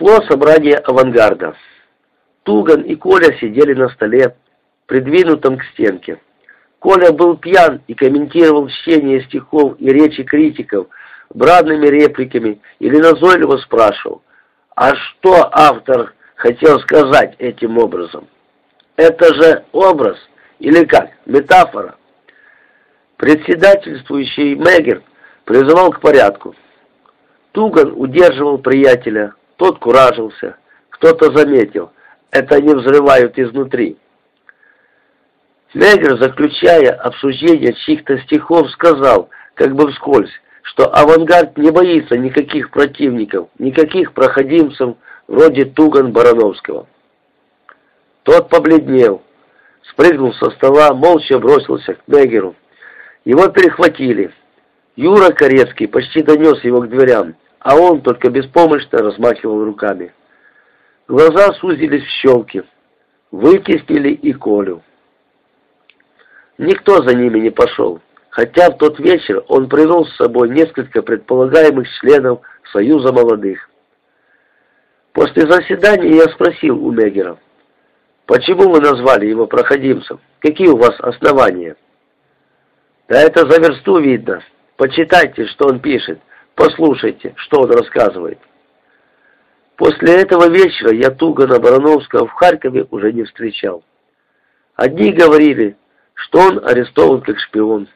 Шло собрание авангарда. Туган и Коля сидели на столе, придвинутом к стенке. Коля был пьян и комментировал чтение стихов и речи критиков бранными репликами или назойливо спрашивал, а что автор хотел сказать этим образом? Это же образ или как, метафора? Председательствующий Мегер призывал к порядку. Туган удерживал приятеля, тот куражился. Кто-то заметил, это они взрывают изнутри. Мегер, заключая обсуждение чьих-то стихов, сказал, как бы вскользь, что авангард не боится никаких противников, никаких проходимцев, вроде Туган-Барановского. Тот побледнел, спрыгнул со стола, молча бросился к Мегеру. Его перехватили. Юра Корецкий почти донес его к дверям, а он только беспомощно размахивал руками. Глаза сузились в щелки. Вытеснили и Колю. Никто за ними не пошел, хотя в тот вечер он привел с собой несколько предполагаемых членов Союза молодых. После заседания я спросил у Мегера, почему вы назвали его проходимцем? Какие у вас основания? Да это за версту видно. Почитайте, что он пишет. Послушайте, что он рассказывает. После этого вечера я Тугана Барановского в Харькове уже не встречал. Одни говорили, что он арестован как шпион.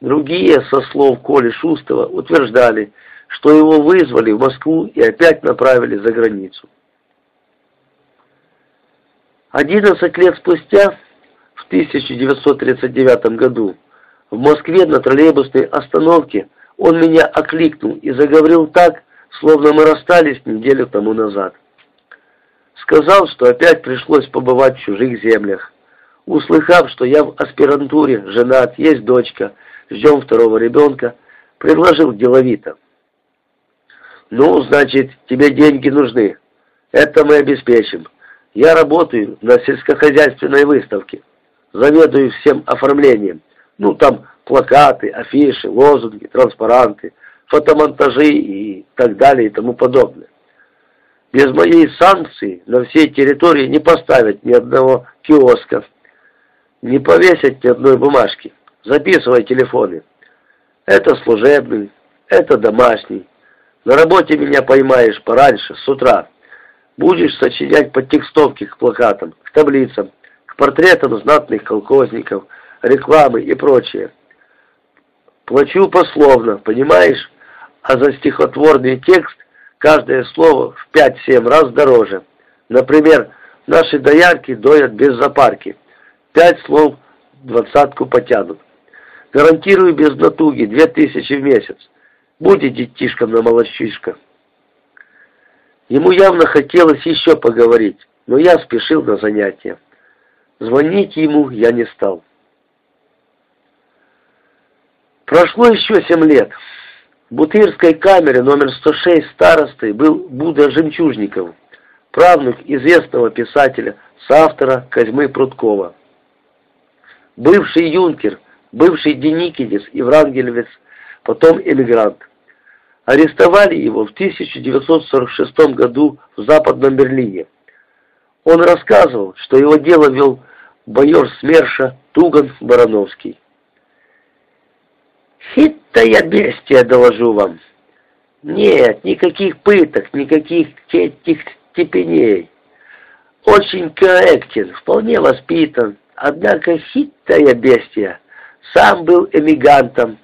Другие, со слов Коли Шустова, утверждали, что его вызвали в Москву и опять направили за границу. Одиннадцать лет спустя, в 1939 году, в Москве на троллейбусной остановке он меня окликнул и заговорил так, словно мы расстались неделю тому назад. Сказал, что опять пришлось побывать в чужих землях. Услыхав, что я в аспирантуре, женат, есть дочка, ждем второго ребенка, предложил деловито. «Ну, значит, тебе деньги нужны. Это мы обеспечим. Я работаю на сельскохозяйственной выставке. Заведую всем оформлением. Ну, там плакаты, афиши, лозунги, транспаранты, фотомонтажи и так далее и тому подобное. Без моей санкции на всей территории не поставят ни одного киоска, не повесят ни одной бумажки. Записывай телефоны. Это служебный, это домашний. На работе меня поймаешь пораньше, с утра. Будешь сочинять подтекстовки к плакатам, к таблицам, к портретам знатных колхозников, рекламы и прочее. Плачу пословно, понимаешь? А за стихотворный текст каждое слово в 5-7 раз дороже. Например, наши доярки доят без запарки. Пять слов двадцатку потянут. Гарантирую без натуги, две тысячи в месяц. Будет детишкам на молочишка. Ему явно хотелось еще поговорить, но я спешил на занятия. Звонить ему я не стал. Прошло еще семь лет. В Бутырской камере номер 106 старостой был Буда Жемчужников, правнук известного писателя, соавтора Козьмы Прудкова. Бывший юнкер, бывший деникинец и врангелевец, потом эмигрант. Арестовали его в 1946 году в Западном Берлине. Он рассказывал, что его дело вел майор СМЕРШа Туган Барановский. Хитрая бестия, доложу вам. Нет, никаких пыток, никаких этих степеней. Очень корректен, вполне воспитан, однако хитрая бестия. Сам был эмигрантом,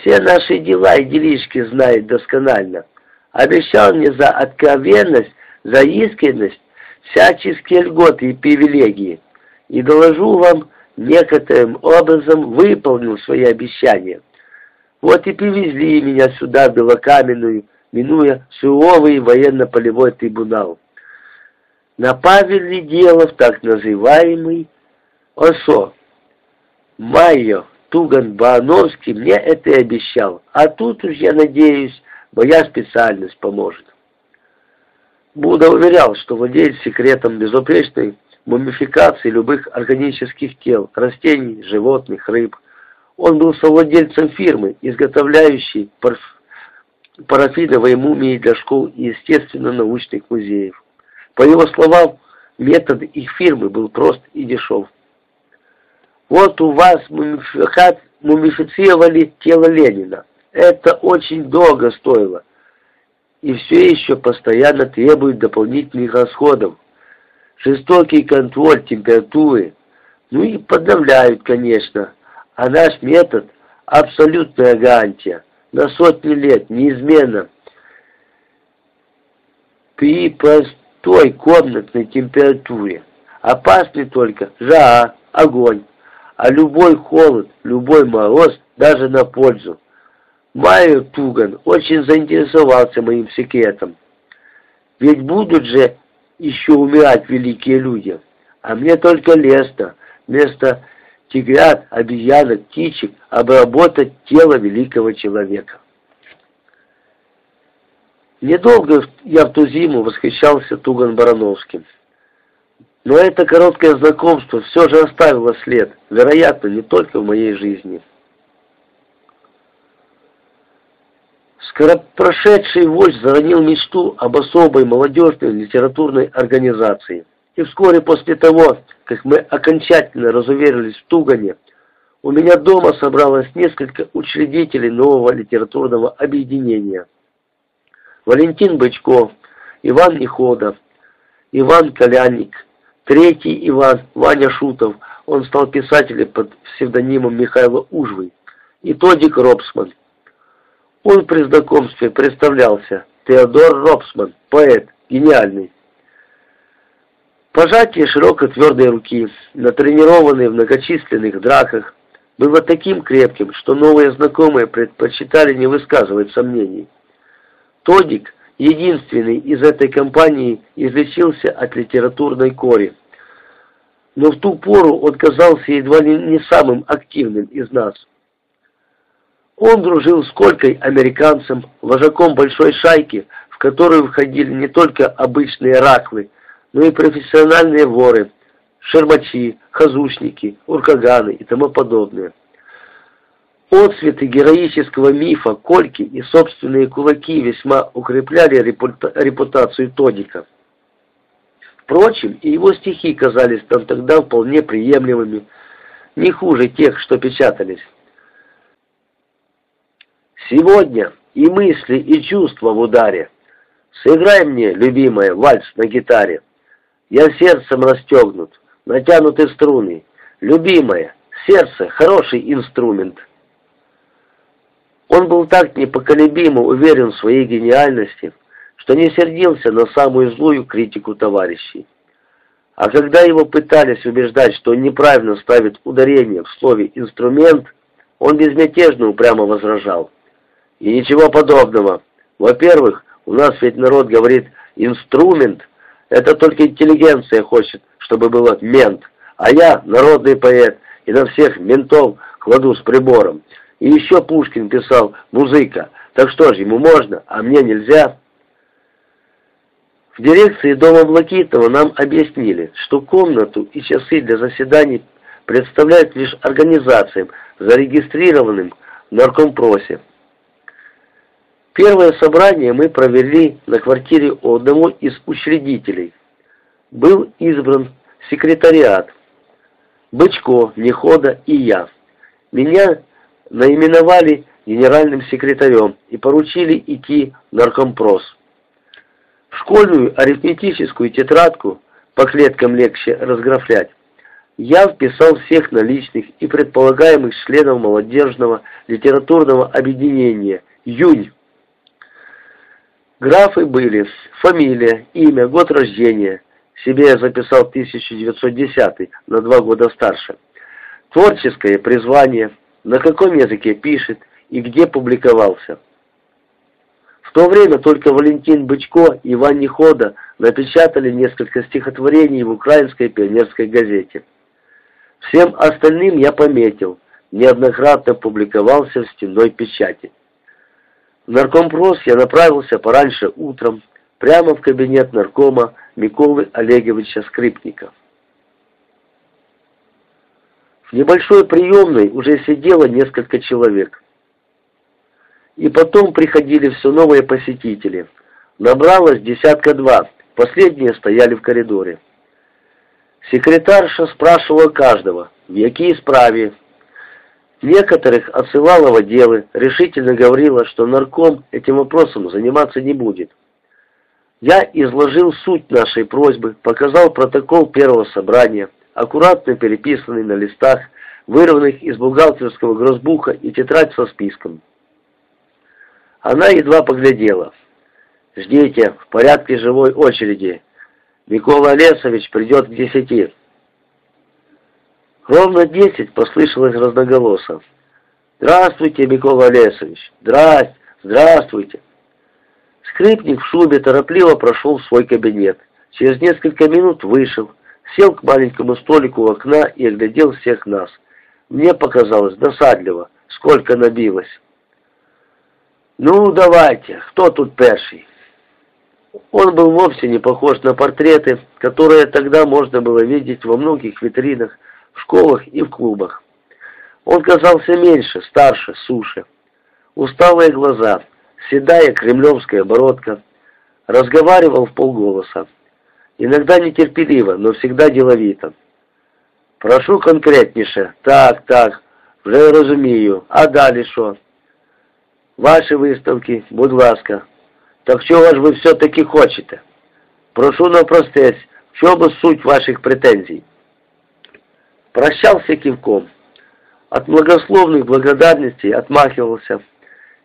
все наши дела и делишки знает досконально. Обещал мне за откровенность, за искренность всяческие льготы и привилегии. И доложу вам, некоторым образом выполнил свои обещания. Вот и привезли меня сюда, Белокаменную, минуя суровый военно-полевой трибунал. Направили дело в так называемый ОСО. Майо Туган Баановский мне это и обещал, а тут уж, я надеюсь, моя специальность поможет. Будда уверял, что владеет секретом безупречной мумификации любых органических тел, растений, животных, рыб. Он был совладельцем фирмы, изготовляющей парафиновые мумии для школ и естественно-научных музеев. По его словам, метод их фирмы был прост и дешев. Вот у вас мумифицировали тело Ленина. Это очень долго стоило. И все еще постоянно требует дополнительных расходов. Жестокий контроль температуры. Ну и подавляют, конечно. А наш метод – абсолютная гарантия. На сотни лет, неизменно. При простой комнатной температуре. Опасны только жара, огонь. А любой холод, любой мороз даже на пользу. Майер Туган очень заинтересовался моим секретом. Ведь будут же еще умирать великие люди. А мне только лестно, вместо тигрят, обезьянок, птичек, обработать тело великого человека. Недолго я в ту зиму восхищался Туган Барановским. Но это короткое знакомство все же оставило след, вероятно, не только в моей жизни. Скоропрошедший вождь заронил мечту об особой молодежной литературной организации. И вскоре после того, как мы окончательно разуверились в Тугане, у меня дома собралось несколько учредителей нового литературного объединения. Валентин Бычков, Иван Неходов, Иван Колянник, третий Иван, Ваня Шутов, он стал писателем под псевдонимом Михаила Ужвый, и Тодик Робсман. Он при знакомстве представлялся Теодор Робсман, поэт, гениальный. Пожатие широкой твердой руки, натренированные в многочисленных драках, было таким крепким, что новые знакомые предпочитали не высказывать сомнений. Тодик, единственный из этой компании, излечился от литературной кори. Но в ту пору он казался едва ли не самым активным из нас. Он дружил с Колькой, американцем, вожаком большой шайки, в которую входили не только обычные раклы, но и профессиональные воры, шермачи, хазушники, уркаганы и тому подобное. Отцветы героического мифа Кольки и собственные кулаки весьма укрепляли репутацию Тодика. Впрочем, и его стихи казались нам тогда вполне приемлемыми, не хуже тех, что печатались. Сегодня и мысли, и чувства в ударе. Сыграй мне, любимая, вальс на гитаре. Я сердцем расстегнут, натянуты струны. Любимая, сердце — хороший инструмент. Он был так непоколебимо уверен в своей гениальности, что не сердился на самую злую критику товарищей. А когда его пытались убеждать, что он неправильно ставит ударение в слове «инструмент», он безмятежно упрямо возражал. И ничего подобного. Во-первых, у нас ведь народ говорит «инструмент». Это только интеллигенция хочет, чтобы было «мент». А я народный поэт, и на всех ментов кладу с прибором. И еще Пушкин писал «музыка». Так что же, ему можно, а мне нельзя? В дирекции дома Блакитова нам объяснили, что комнату и часы для заседаний представляют лишь организациям, зарегистрированным в наркомпросе. Первое собрание мы провели на квартире одного из учредителей. Был избран секретариат. Бычко, Нехода и я. Меня наименовали генеральным секретарем и поручили идти в наркомпрос. В школьную арифметическую тетрадку по клеткам легче разграфлять. Я вписал всех наличных и предполагаемых членов молодежного литературного объединения «Юнь» Графы были фамилия, имя, год рождения. Себе я записал 1910, на два года старше. Творческое призвание, на каком языке пишет и где публиковался. В то время только Валентин Бычко и Иван Нехода напечатали несколько стихотворений в украинской пионерской газете. Всем остальным я пометил, неоднократно публиковался в стенной печати. В наркомпрос я направился пораньше утром, прямо в кабинет наркома Миколы Олеговича Скрипника. В небольшой приемной уже сидело несколько человек. И потом приходили все новые посетители. Набралось десятка два, последние стояли в коридоре. Секретарша спрашивала каждого, в какие справе. Некоторых отсылала в отделы, решительно говорила, что нарком этим вопросом заниматься не будет. Я изложил суть нашей просьбы, показал протокол первого собрания, аккуратно переписанный на листах, вырванных из бухгалтерского грозбуха и тетрадь со списком. Она едва поглядела. «Ждите, в порядке живой очереди. Микола Олесович придет к десяти». Ровно десять послышалось разноголосо. «Здравствуйте, Микола Олесович! Здрасте! Здравствуйте!» Скрипник в шубе торопливо прошел в свой кабинет. Через несколько минут вышел, сел к маленькому столику у окна и оглядел всех нас. Мне показалось досадливо, сколько набилось. «Ну, давайте, кто тут перший?» Он был вовсе не похож на портреты, которые тогда можно было видеть во многих витринах, в школах и в клубах. Он казался меньше, старше, суше. Усталые глаза, седая кремлевская бородка. Разговаривал в полголоса. Иногда нетерпеливо, но всегда деловито. «Прошу конкретніше. Так, так, вже розумію. А далі що?» Ваші виставки, будь ласка. Так чого ж ви все-таки хочете? Прошу навпростець, в чому суть ваших претензий? Прощался кивком. От многословных благодарностей отмахивался.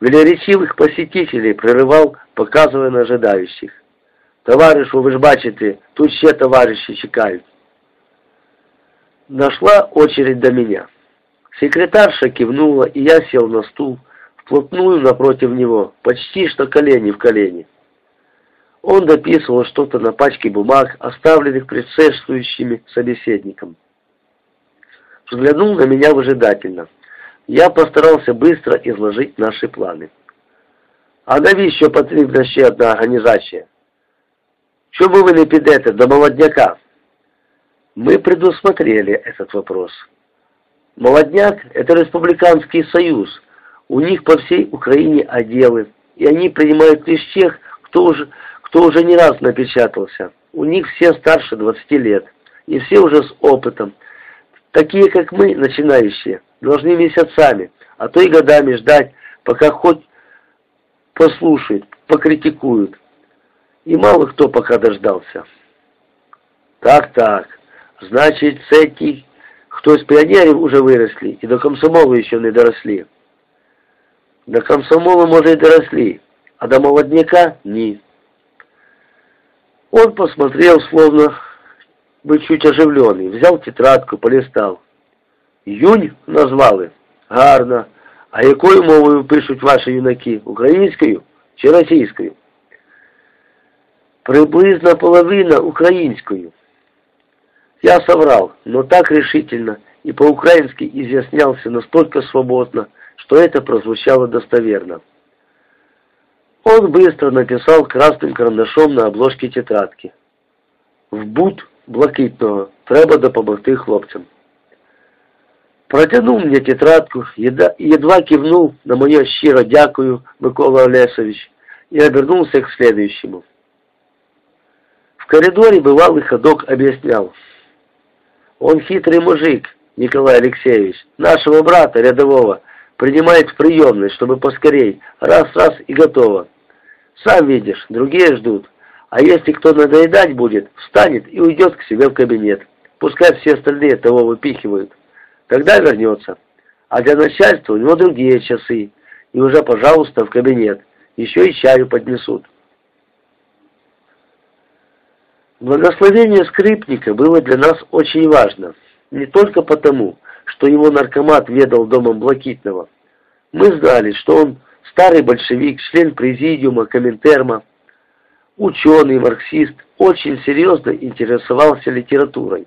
Велеречивых посетителей прерывал, показывая на ожидающих. Товаришу, ви ж бачите, тут ще товарищи чекають. Нашла очередь до меня. Секретарша кивнула, и я сел на стул, вплотную напротив него, почти что колени в колени. Он дописывал что-то на пачке бумаг, оставленных предшествующими собеседником Взглянул на меня выжидательно. Я постарался быстро изложить наши планы. А навіщо потрібна ще одна організація? Чому вы не підете до молодняка? Мы предусмотрели этот вопрос. Молодняк – это республиканский союз – у них по всей Украине отделы, и они принимают лишь тех, кто уже, кто уже не раз напечатался. У них все старше 20 лет, и все уже с опытом. Такие, как мы, начинающие, должны месяцами, а то и годами ждать, пока хоть послушают, покритикуют. И мало кто пока дождался. Так-так, значит, с этих, кто из пионеров уже выросли и до комсомола еще не доросли. До комсомола, может, и доросли, а до молодняка — ні. Он посмотрел, словно бы чуть оживленный, взял тетрадку, полистал. Юнь назвали? Гарно. А якою мовою пишуть ваші юнаки? Українською чи російською? Приблизно половина українською. Я соврал, но так решительно и по-украински изъяснялся настолько свободно, что это прозвучало достоверно. Он быстро написал красным карандашом на обложке тетрадки. В будь блакитного треба допомогти хлопцям. Протянув мне тетрадку, едва кивнул на моє щиро дякую, Микола Олесович, и обернулся к следующему. В коридоре бывалый ходок объяснял. Он хитрый мужик, Николай Алексеевич, нашего брата рядового, принимает в приемной, чтобы поскорей, раз-раз и готово. Сам видишь, другие ждут. А если кто надоедать будет, встанет и уйдет к себе в кабинет. Пускай все остальные того выпихивают. Тогда вернется. А для начальства у него другие часы. И уже, пожалуйста, в кабинет. Еще и чаю поднесут. Благословение скрипника было для нас очень важно. Не только потому, что его наркомат ведал домом Блакитного. Мы знали, что он старый большевик, член президиума Коминтерма, ученый, марксист, очень серьезно интересовался литературой.